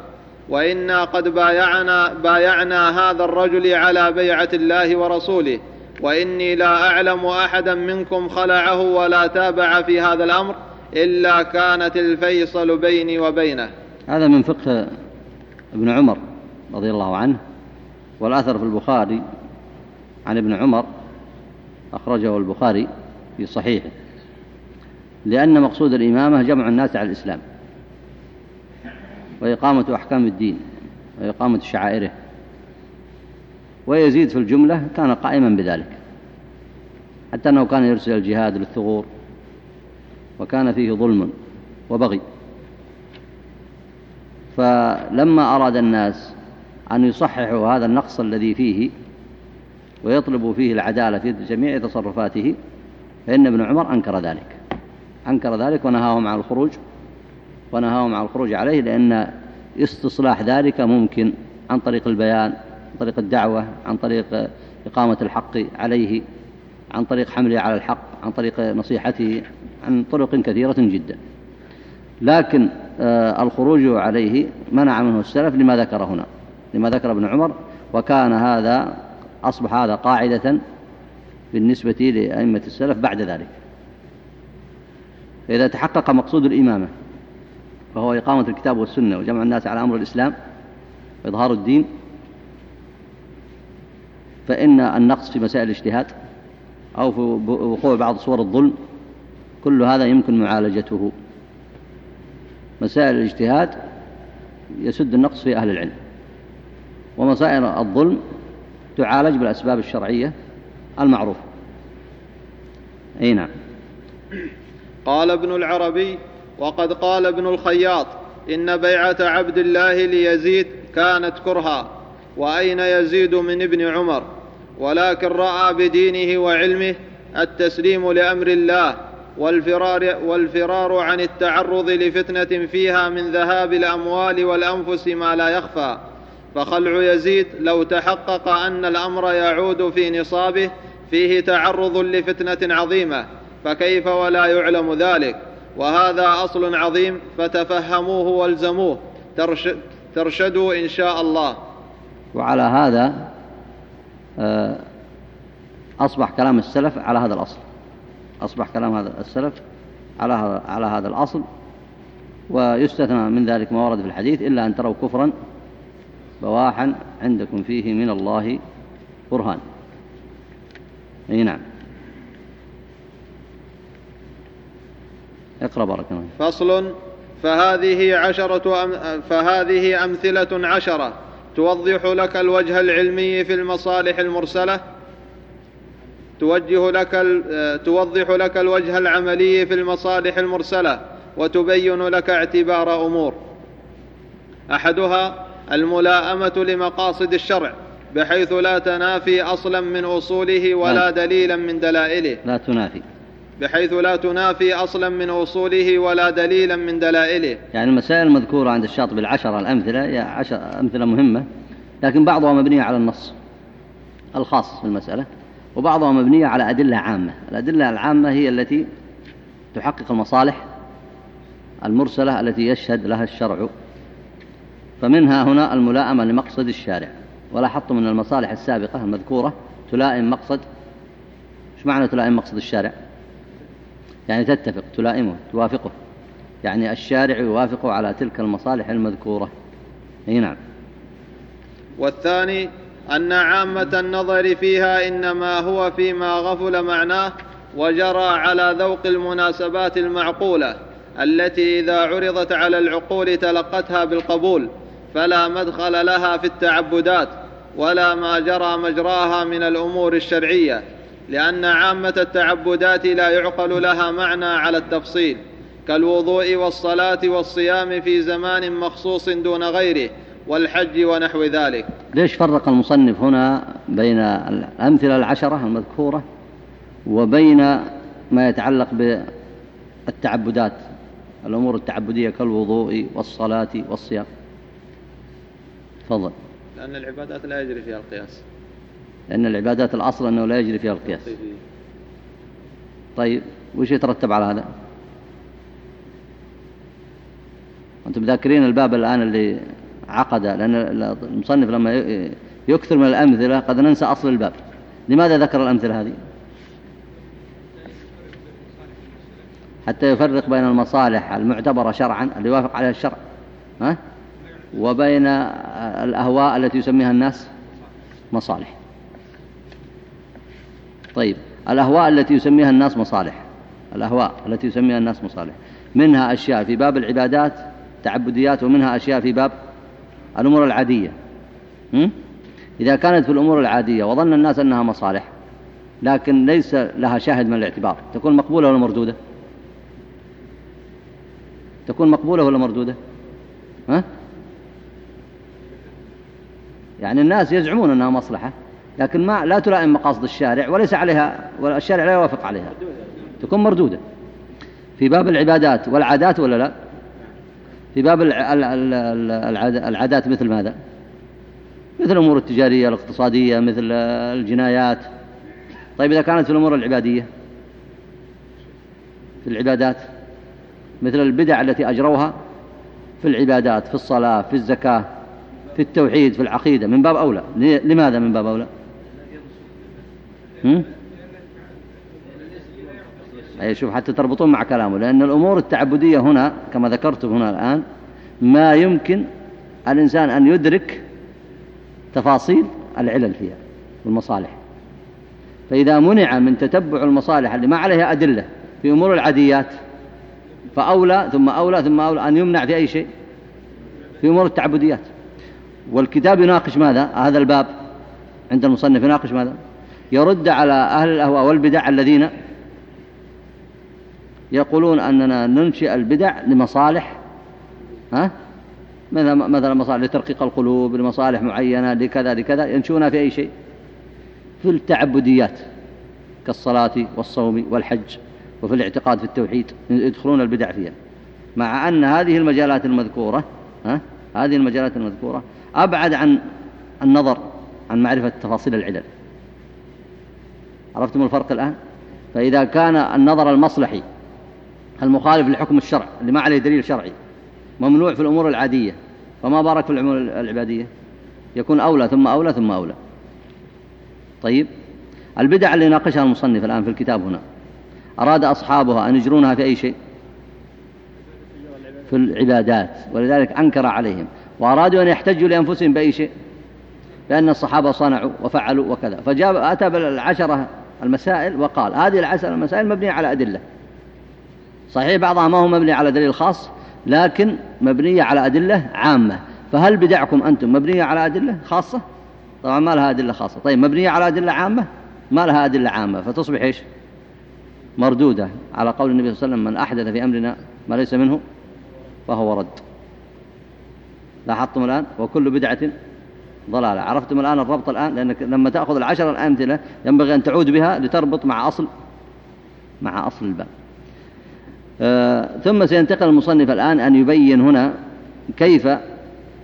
وإنا قد بايعنا بايعنا هذا الرجل على بيعة الله ورسوله. وإني لا أعلم أحدا منكم خلعه ولا تابع في هذا الأمر إلا كانت الفيصل بيني وبينه. هذا من فقه ابن عمر رضي الله عنه والأثر في البخاري عن ابن عمر أخرجه البخاري في صحيحه. لأن مقصود الإمامة جمع الناس على الإسلام وإقامة أحكام الدين وإقامة شعائره. ويزيد في الجملة كان قائما بذلك. حتى أنه كان يرسل الجهاد للثغور وكان فيه ظلم وبغي. فلما أراد الناس أن يصححوا هذا النقص الذي فيه ويطلبوا فيه العدالة في جميع تصرفاته فإن ابن عمر أنكر ذلك. أنكر ذلك ونهاهم عن الخروج ونهاهم عن الخروج عليه لأن استصلاح ذلك ممكن عن طريق البيان عن طريق الدعوة عن طريق إقامة الحق عليه عن طريق حمله على الحق عن طريق نصيحته عن طرق كثيرة جدا. لكن آه، الخروج عليه منع منه السلف لما ذكر هنا لما ذكر ابن عمر وكان هذا أصبح هذا قاعدة بالنسبة لأئمة السلف بعد ذلك. فإذا تحقق مقصود الإمامة وهو إقامة الكتاب والسنة وجمع الناس على أمر الإسلام وإظهار الدين فإن النقص في مسائل الاجتهاد أو في وقوع بعض صور الظلم كل هذا يمكن معالجته. مسائل الاجتهاد يسد النقص في أهل العلم ومسائل الظلم تعالج بالأسباب الشرعية المعروفة. أي نعم. قال ابن العربي وقد قال ابن الخياط إن بيعة عبد الله ليزيد كانت كرها وأين يزيد من ابن عمر؟ ولكن رأى بدينه وعلمه التسليم لأمر الله والفرار, والفرار عن التعرض لفتنة فيها من ذهاب الأموال والأنفس ما لا يخفى. فخلع يزيد لو تحقق أن الأمر يعود في نصابه فيه تعرض لفتنة عظيمة. فكيف ولا يعلم ذلك؟ وهذا أصل عظيم فتفهموه والزموه. ترشد ترشدوا إن شاء الله. وعلى هذا آه، أصبح كلام السلف على هذا الأصل. أصبح كلام هذا السلف على على هذا الأصل. ويستثنى من ذلك ما ورد في الحديث إلا أن تروا كفرا بواحا عندكم فيه من الله برهان. أي نعم. اقرأ بارك الله فصل فهذه عشرة أم فهذه أمثلة عشرة توضح لك الوجه العلمي في المصالح المرسلة توجه لك توضح لك الوجه العملي في المصالح المرسلة وتبين لك اعتبار أمور. أحدها الملاءمة لمقاصد الشرع بحيث لا تنافي أصلا من أصوله ولا دليلا من دلائله. لا تنافي. بحيث لا تنافي أصلا من أصوله ولا دليلا من دلائله. يعني المسائل المذكورة عند الشاطبي العشرة الأمثلة هي عشر أمثلة مهمة لكن بعضها مبنية على النص الخاص في المسألة وبعضها مبنية على أدلة عامة. الأدلة العامة هي التي تحقق المصالح المرسلة التي يشهد لها الشرع. فمنها هنا الملائمة لمقصد الشارع. ولاحظت من المصالح السابقة المذكورة تلائم مقصد إيش معنى تلائم مقصد الشارع؟ يعني تتفق تلائمه توافقه. يعني الشارع يوافق على تلك المصالح المذكورة. أي نعم. والثاني أن عامة النظر فيها إنما هو فيما غفل معناه وجرى على ذوق المناسبات المعقولة التي إذا عرضت على العقول تلقتها بالقبول فلا مدخل لها في التعبدات ولا ما جرى مجراها من الأمور الشرعية. لأن عامة التعبدات لا يعقل لها معنى على التفصيل كالوضوء والصلاة والصيام في زمان مخصوص دون غيره والحج ونحو ذلك. ليش فرق المصنف هنا بين الأمثلة العشرة المذكورة وبين ما يتعلق بالتعبدات الأمور التعبدية كالوضوء والصلاة والصيام؟ تفضل. لأن العبادات لا يجري فيها القياس. لأن العبادات الأصل أنه لا يجري فيها القياس. طيب وش يترتب على هذا؟ أنتم ذاكرين الباب الآن اللي عقد لأن المصنف لما يكثر من الأمثلة قد ننسى أصل الباب. لماذا ذكر الأمثلة هذه؟ حتى يفرق بين المصالح المعتبرة شرعا اللي يوافق عليها الشرع ها؟ وبين الأهواء التي يسميها الناس مصالح. طيب الأهواء التي يسميها الناس مصالح. الأهواء التي يسميها الناس مصالح. منها أشياء في باب العبادات تعبديات ومنها أشياء في باب الأمور العادية. إذا كانت في الأمور العادية وظن الناس أنها مصالح لكن ليس لها شاهد من الاعتبار تكون مقبولة ولا مردودة؟ تكون مقبولة ولا مردودة؟ ها؟ يعني الناس يزعمون أنها مصلحة. لكن ما لا تلائم مقاصد الشارع وليس عليها والشارع لا يوافق عليها. تكون مردودة. في باب العبادات والعادات ولا لا؟ في باب العادات مثل ماذا؟ مثل الأمور التجارية الاقتصادية مثل الجنايات. طيب إذا كانت في الأمور العبادية في العبادات مثل البدع التي أجروها في العبادات في الصلاة في الزكاة في التوحيد في العقيدة من باب أولى. لماذا من باب أولى؟ أي شوف حتى تربطون مع كلامه لأن الأمور التعبدية هنا كما ذكرت هنا الآن ما يمكن الإنسان أن يدرك تفاصيل العلل فيها والمصالح. فإذا منع من تتبع المصالح اللي ما عليها أدلة في أمور العاديات فأولى ثم أولى ثم أولى أن يمنع في أي شيء في أمور التعبديات. والكتاب يناقش ماذا؟ هذا الباب عند المصنف يناقش ماذا؟ يرد على أهل الأهواء والبدع الذين يقولون أننا ننشئ البدع لمصالح ها؟ مثلا مصالح لترقيق القلوب لمصالح معينة لكذا لكذا ينشونها في أي شيء؟ في التعبديات كالصلاة والصوم والحج وفي الاعتقاد في التوحيد يدخلون البدع فيها. مع أن هذه المجالات المذكورة ها؟ هذه المجالات المذكورة أبعد عن النظر عن معرفة تفاصيل العلل. عرفتم الفرق الآن؟ فإذا كان النظر المصلحي المخالف لحكم الشرع اللي ما عليه دليل شرعي ممنوع في الأمور العادية فما بارك في الأمور العبادية؟ يكون أولى ثم أولى ثم أولى. طيب البدع اللي ناقشها المصنف الآن في الكتاب هنا أراد أصحابها أن يجرونها في أي شيء؟ في العبادات ولذلك أنكر عليهم وأرادوا أن يحتجوا لأنفسهم بأي شيء؟ لأن الصحابة صنعوا وفعلوا وكذا. فجاب أتى بالعشرة المسائل وقال هذه العشرة المسائل مبنية على أدلة. صحيح بعضها ما هو مبني على دليل خاص لكن مبنية على أدلة عامة. فهل بدعكم أنتم مبنية على أدلة خاصة؟ طبعا ما لها أدلة خاصة. طيب مبنية على أدلة عامة؟ ما لها أدلة عامة. فتصبح إيش؟ مردودة. على قول النبي صلى الله عليه وسلم من أحدث في أمرنا ما ليس منه فهو رد. لاحظتم الآن؟ وكل بدعة ضلالة. عرفتم الآن الربط الآن؟ لأنك لما تأخذ العشر الأمثلة ينبغي أن تعود بها لتربط مع أصل مع أصل الباب. آه ثم سينتقل المصنف الآن أن يبين هنا كيف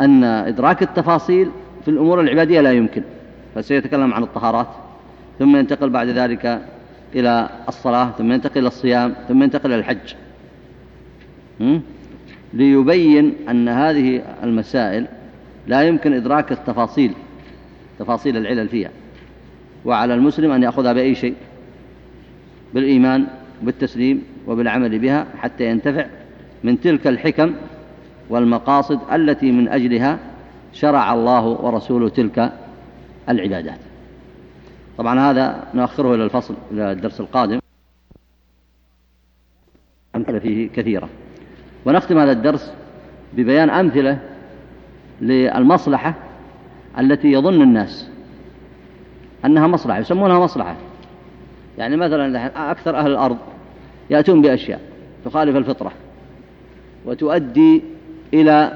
أن إدراك التفاصيل في الأمور العبادية لا يمكن. فسيتكلم عن الطهارات ثم ينتقل بعد ذلك إلى الصلاة ثم ينتقل إلى الصيام ثم ينتقل إلى الحج. ليبين أن هذه المسائل لا يمكن إدراك التفاصيل تفاصيل العلل فيها. وعلى المسلم أن يأخذها بأي شيء بالإيمان بالتسليم وبالعمل بها حتى ينتفع من تلك الحكم والمقاصد التي من أجلها شرع الله ورسوله تلك العبادات. طبعا هذا نؤخره إلى الفصل إلى الدرس القادم. أمثلة فيه كثيرة. ونختم هذا الدرس ببيان أمثلة للمصلحة التي يظن الناس أنها مصلحة يسمونها مصلحة. يعني مثلا أكثر أهل الأرض يأتون بأشياء تخالف الفطرة وتؤدي إلى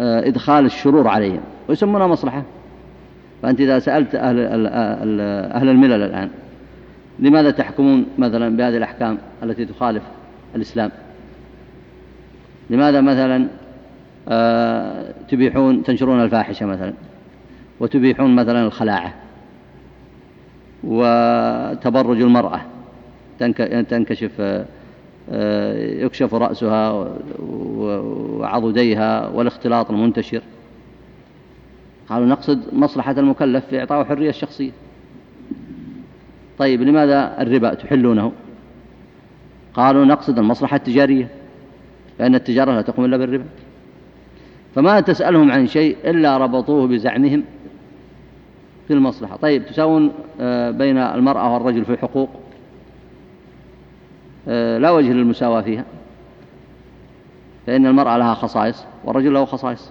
آه، إدخال الشرور عليهم ويسمونها مصلحة. فأنت إذا سألت أهل, أهل الملل الآن لماذا تحكمون مثلا بهذه الأحكام التي تخالف الإسلام؟ لماذا مثلا تبيحون تنشرون الفاحشة مثلا وتبيحون مثلا الخلاعة وتبرج المرأة تنكشف آه، يكشف رأسها وعضديها والاختلاط المنتشر. قالوا نقصد مصلحة المكلف في إعطاء حرية الشخصية. طيب لماذا الربا تحلونه؟ قالوا نقصد المصلحة التجارية لأن التجارة لا تقوم إلا بالربا. فما تسألهم عن شيء إلا ربطوه بزعمهم في المصلحة. طيب تساوون آه، بين المرأة والرجل في الحقوق آه، لا وجه للمساواة فيها فإن المرأة لها خصائص والرجل له خصائص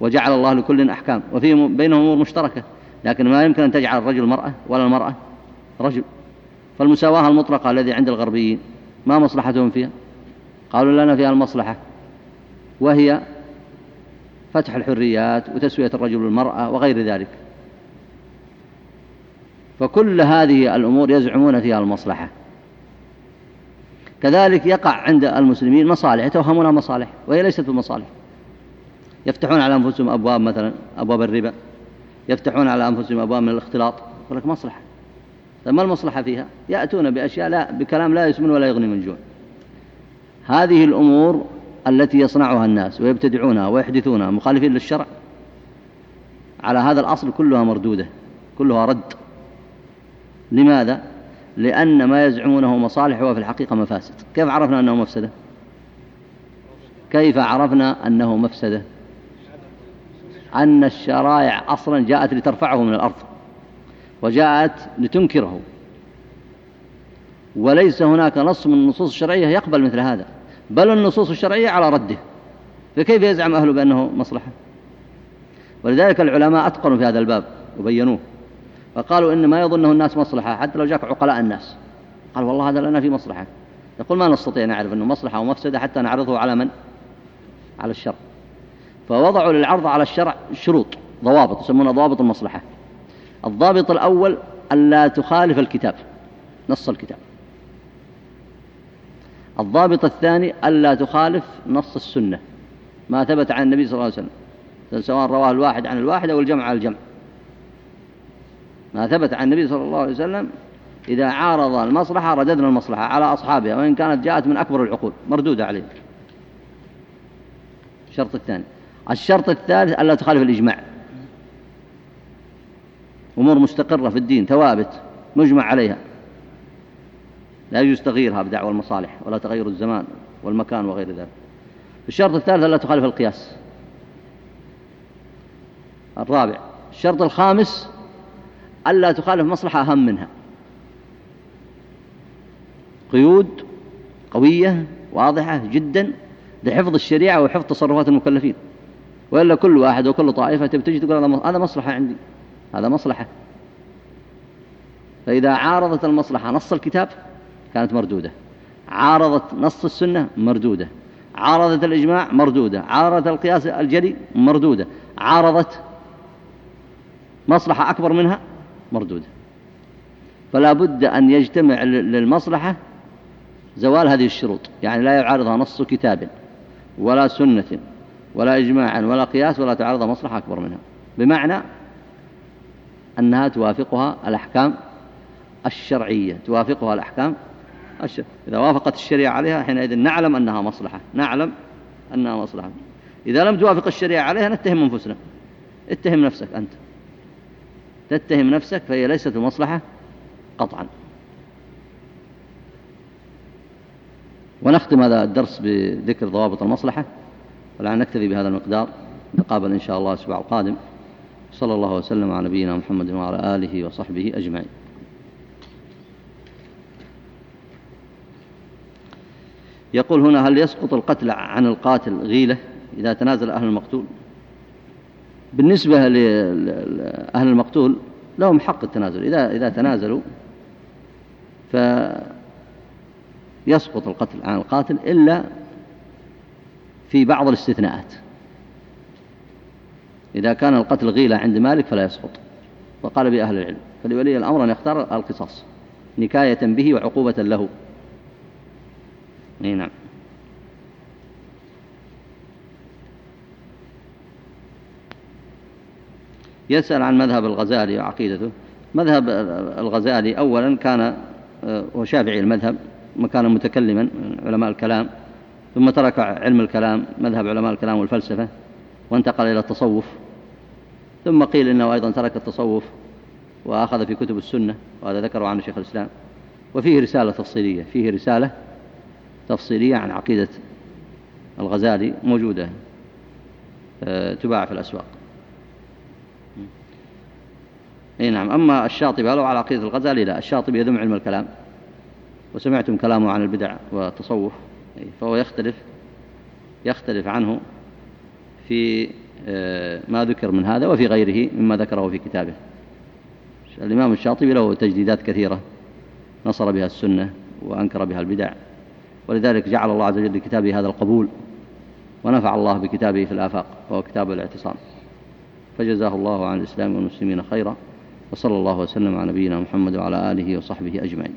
وجعل الله لكل أحكام وفي بينهم أمور مشتركة لكن ما يمكن أن تجعل الرجل مرأة ولا المرأة رجل. فالمساواة المطلقة الذي عند الغربيين ما مصلحتهم فيها؟ قالوا لنا فيها المصلحة وهي فتح الحريات وتسوية الرجل والمرأة وغير ذلك. فكل هذه الأمور يزعمون فيها المصلحة. كذلك يقع عند المسلمين مصالح يتوهمونها مصالح وهي ليست بمصالح. يفتحون على أنفسهم أبواب مثلا أبواب الربا. يفتحون على أنفسهم أبواب من الاختلاط. يقول لك مصلحة. طيب ما المصلحة فيها؟ يأتون بأشياء لا بكلام لا يسمن ولا يغني من جوع. هذه الأمور التي يصنعها الناس ويبتدعونها ويحدثونها مخالفين للشرع على هذا الأصل كلها مردودة كلها رد لماذا؟ لأن ما يزعمونه مصالح هو في الحقيقة مفاسد كيف عرفنا أنه مفسدة؟ كيف عرفنا أنه مفسدة؟ أن الشرائع أصلا جاءت لترفعه من الأرض وجاءت لتنكره وليس هناك نص من النصوص الشرعية يقبل مثل هذا بل النصوص الشرعية على رده. فكيف يزعم أهله بأنه مصلحة؟ ولذلك العلماء أتقنوا في هذا الباب وبينوه. فقالوا إن ما يظنه الناس مصلحة حتى لو جاك عقلاء الناس. قال والله هذا لنا في مصلحة. يقول ما نستطيع نعرف أنه مصلحة ومفسدة حتى نعرضه على من؟ على الشرع. فوضعوا للعرض على الشرع شروط ضوابط يسمونها ضوابط المصلحة. الضابط الأول ألا تخالف الكتاب نص الكتاب. الضابط الثاني ألا تخالف نص السنة ما ثبت عن النبي صلى الله عليه وسلم سواء رواه الواحد عن الواحد أو الجمع عن الجمع. ما ثبت عن النبي صلى الله عليه وسلم إذا عارض المصلحة رددنا المصلحة على أصحابها وإن كانت جاءت من أكبر العقول مردودة عليه الشرط الثاني. الشرط الثالث ألا تخالف الإجماع. أمور مستقرة في الدين ثوابت مجمع عليها. لا يجوز تغييرها بدعوى المصالح ولا تغير الزمان والمكان وغير ذلك. الشرط الثالث ألا تخالف القياس. الرابع الشرط الخامس ألا تخالف مصلحة أهم منها. قيود قوية واضحة جدا لحفظ الشريعة وحفظ تصرفات المكلفين. وإلا كل واحد وكل طائفة تبتجي تقول هذا مصلحة عندي. هذا مصلحة. فإذا عارضت المصلحة نص الكتاب كانت مردودة. عارضت نص السنة مردودة. عارضت الإجماع مردودة. عارضت القياس الجلي مردودة. عارضت مصلحة أكبر منها مردودة. فلا بد أن يجتمع للمصلحة زوال هذه الشروط. يعني لا يعارضها نص كتاب ولا سنة ولا إجماعا ولا قياس ولا تعارض مصلحة أكبر منها. بمعنى أنها توافقها الأحكام الشرعية. توافقها الأحكام. إذا وافقت الشريعة عليها حينئذ نعلم أنها مصلحة. نعلم أنها مصلحة. إذا لم توافق الشريعة عليها نتهم أنفسنا. اتهم نفسك أنت. تتهم نفسك فهي ليست بمصلحة قطعا. ونختم هذا الدرس بذكر ضوابط المصلحة. ولعل نكتفي بهذا المقدار. نقابل إن شاء الله الأسبوع القادم. صلى الله وسلم على نبينا محمد وعلى آله وصحبه أجمعين. يقول هنا هل يسقط القتل عن القاتل غيلة إذا تنازل أهل المقتول؟ بالنسبة لأهل المقتول لهم حق التنازل إذا, إذا تنازلوا فيسقط القتل عن القاتل إلا في بعض الاستثناءات. إذا كان القتل غيلة عند مالك فلا يسقط وقال بأهل العلم فلولي الأمر أن يختار القصاص نكاية به وعقوبة له. نعم. يسأل عن مذهب الغزالي وعقيدته مذهب الغزالي أولا كان هو شافعي المذهب كان متكلما علماء الكلام ثم ترك علم الكلام مذهب علماء الكلام والفلسفة وانتقل إلى التصوف. ثم قيل إنه أيضا ترك التصوف وأخذ في كتب السنة وهذا ذكره عن شيخ الإسلام. وفيه رسالة تفصيلية فيه رسالة تفصيلية عن عقيدة الغزالي موجودة آه، تباع في الأسواق. اي نعم أما الشاطبي لو على عقيدة الغزالي؟ لا الشاطبي يذم علم الكلام وسمعتم كلامه عن البدع والتصوف فهو يختلف يختلف عنه في آه، ما ذكر من هذا وفي غيره مما ذكره في كتابه. الإمام الشاطبي له تجديدات كثيرة نصر بها السنة وأنكر بها البدع. ولذلك جعل الله عز وجل لكتابه هذا القبول ونفع الله بكتابه في الآفاق وهو كتاب الاعتصام. فجزاه الله عن الإسلام والمسلمين خيرا وصلى الله وسلم على نبينا محمد وعلى آله وصحبه أجمعين.